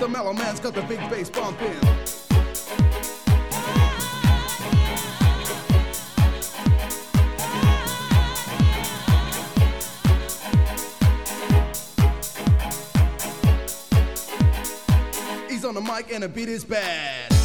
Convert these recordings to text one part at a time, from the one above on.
The mellow man's got the big bass bumping. He's on the mic and the beat is bad.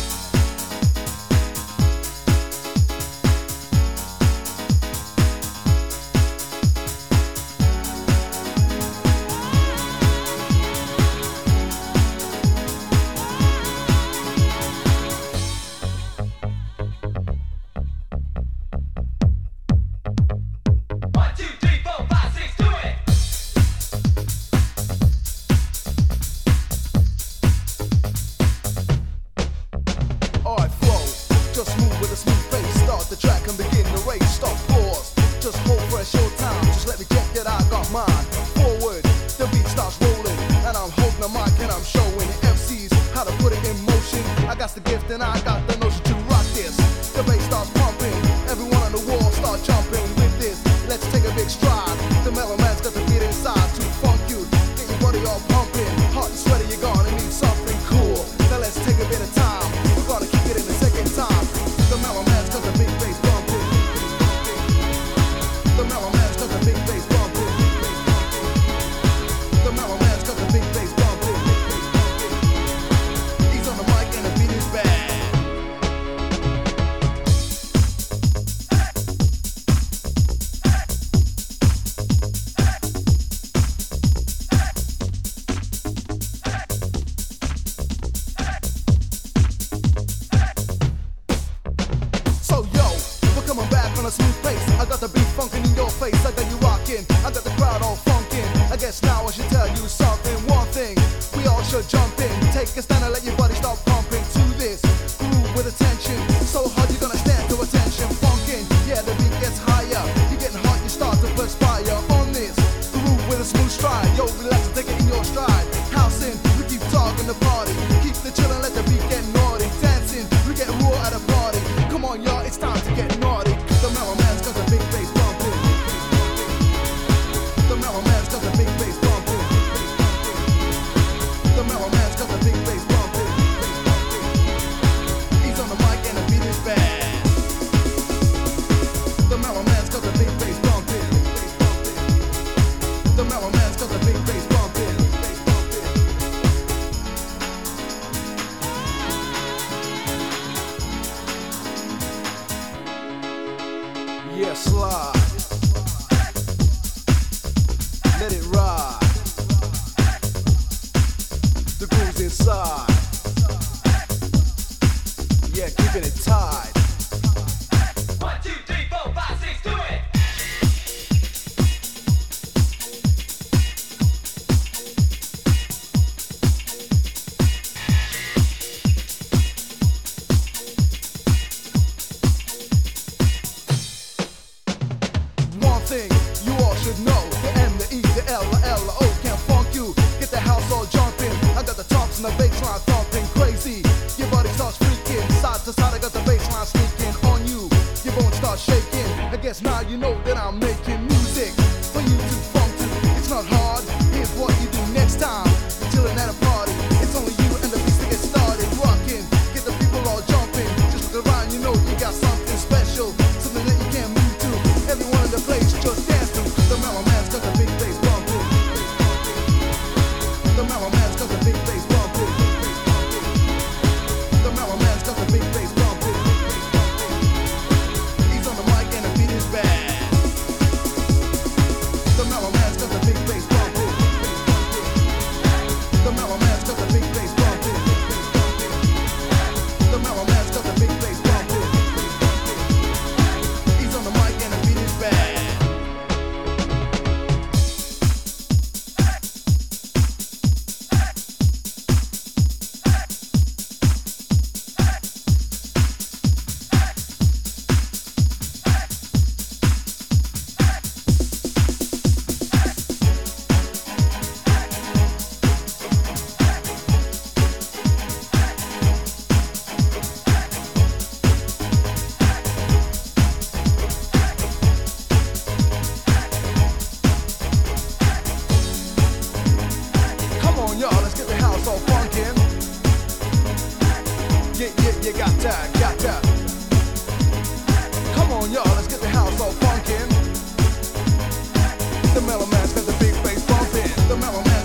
Showtime! Just let me check that I got mine. Forward, the beat starts rolling, and I'm holding the mic and I'm showing MCs how to put it in motion. I got the gift and I got So yo, people coming back on a smooth pace. I got the beat funkin' in your face. Like that you rockin'. I got the crowd all funk in. I guess now I should tell you something. One thing, we all should jump in. Take a stand and let your body start pumping to this groove with attention. So hard you're gonna stand to attention. Funkin', yeah, the beat gets higher. You're getting hot, you start to perspire on this groove with a smooth stride. Yo, relax and take it in your stride. House in, we keep talking the party. Keep the chillin', let Yeah, slide. Let it ride. The groove's inside. you know that you gotta, gotta. Come on, y'all, let's get the house all funkin'. The mellow man's got the big bass bumpin'. The mellow man's